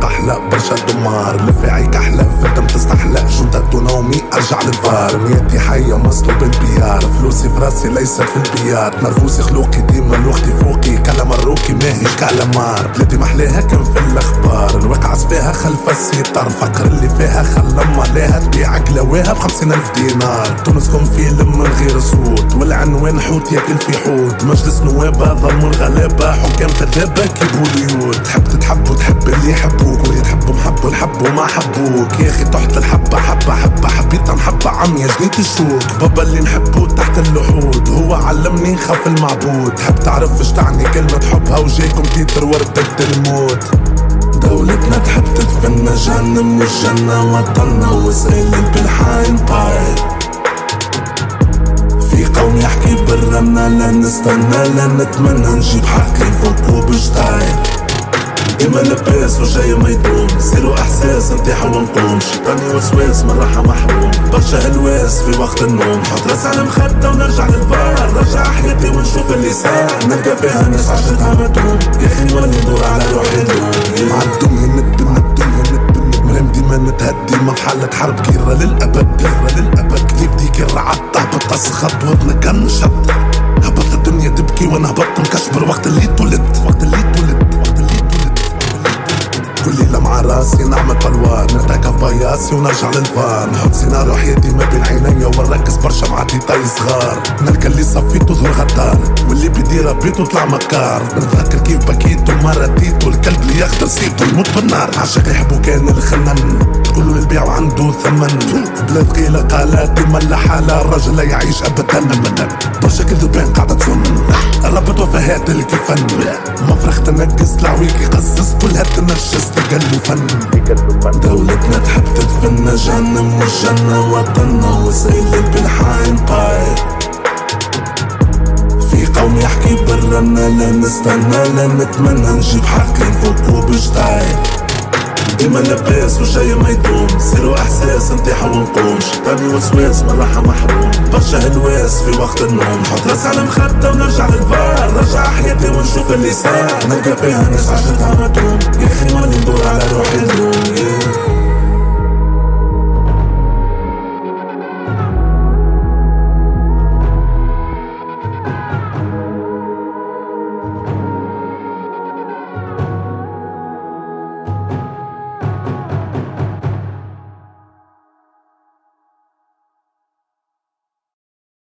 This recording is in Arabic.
تخلق برشا دمار. لفاعي كحلة فدم تستحلق شنطة ونومي أرجع للفار. نيتي حية مصلوب البيار فلوسي في راسي ليست في البيات نرفوسي خلوقي ديما لوختي فوقي. كلام الروكي ماهيش كلامار بلادي محلاها كان في الأخبار. الواقع فيها خلف الستار فقر اللي فيها خلى ملاها تبيع كلاواها بخمسين ألف دينار. تونسكم فيلم من غير صوت. والعنوان حوت ياكل في حوت. مجلس نواب ظلم الغلابة. حكام كذابة كيبوا اليود تحب تتحب وتحب اللي يحبوك. واللي تحبهم حبوا الحب وما حبوك. يا أخي تحت الحبة حبة حبة حبيتها محبة عمية جنيت الشوك. بابا اللي نحبه تحت اللحود. هو علمني نخاف المعبود. تحب تعرف إيش تعني كلمة حبها وجاكم تيتر وردة الموت. دولتنا تحب تدفن جهنم والجنة وطننا واسأل بالحاين باير في قوم يحكي بالرنة لا نستنى لا نتمنى نجيب حقي فوق وبشتاير ديما لباس وجاي ما يدوم. سيرو إحساس نتاح ونقوم. شيطاني وسواس من راحة محروم. برشا هلواس في وقت النوم. حط راس على مخدة ونرجع للفار. رجع حياتي ونشوف اللي صار. نلقى فيها ناس عشتها مدوم يا أخي نولي ندور على روحي اليوم معدوم ند ند ند مريم ديما نتهدي حالة حرب كيرة للأبد. كيرة للأبد. كذيب ديك الرعد تهبط تسخط وذنك انشط هبط الدنيا تبكي وأنا هبطت مكشبر وقت اللي تولد. وقت اللي تولد. مع راسي نعمل بلوان. نرتكب بياسي ونرجع للفان. نحط سيناريو حياتي ما بين عيني ونركز برشا مع ديتاي صغار نلقى اللي صفيته ظهر غدار. واللي بيدير بيته طلع مكار. نتذكر كيف بكيت ومرة ديت والكلب اللي يخطر سيبته يموت بالنار عشان يحبوا كان الخنن تقولوا للبيع وعنده ثمن. بلاد قيلة قالات ملا حالة الرجل لا يعيش ابدا برشا كذبان قاعدة تسمن ربط وفهات الكفن مفرخ تنقص العويق يقصص كلها تنشس تقلو فن دولتنا تحب تدفن جهنم والجنة وطننا وسائل بالحاين باير في قوم يحكي بالرنة لا نستنى لا نتمنى نجيب حقي فوق وبشتاير ديما لباس وجاي ما يدوم سيرو احساس نتاح ونقوم شيطاني وسواس من راحة محروم برشا هلواس في وقت النوم حط راس على مخدة ونرجع للفار رجع حياتي ونشوف اللي صار. نلقى فيها ناس عشتها مدوم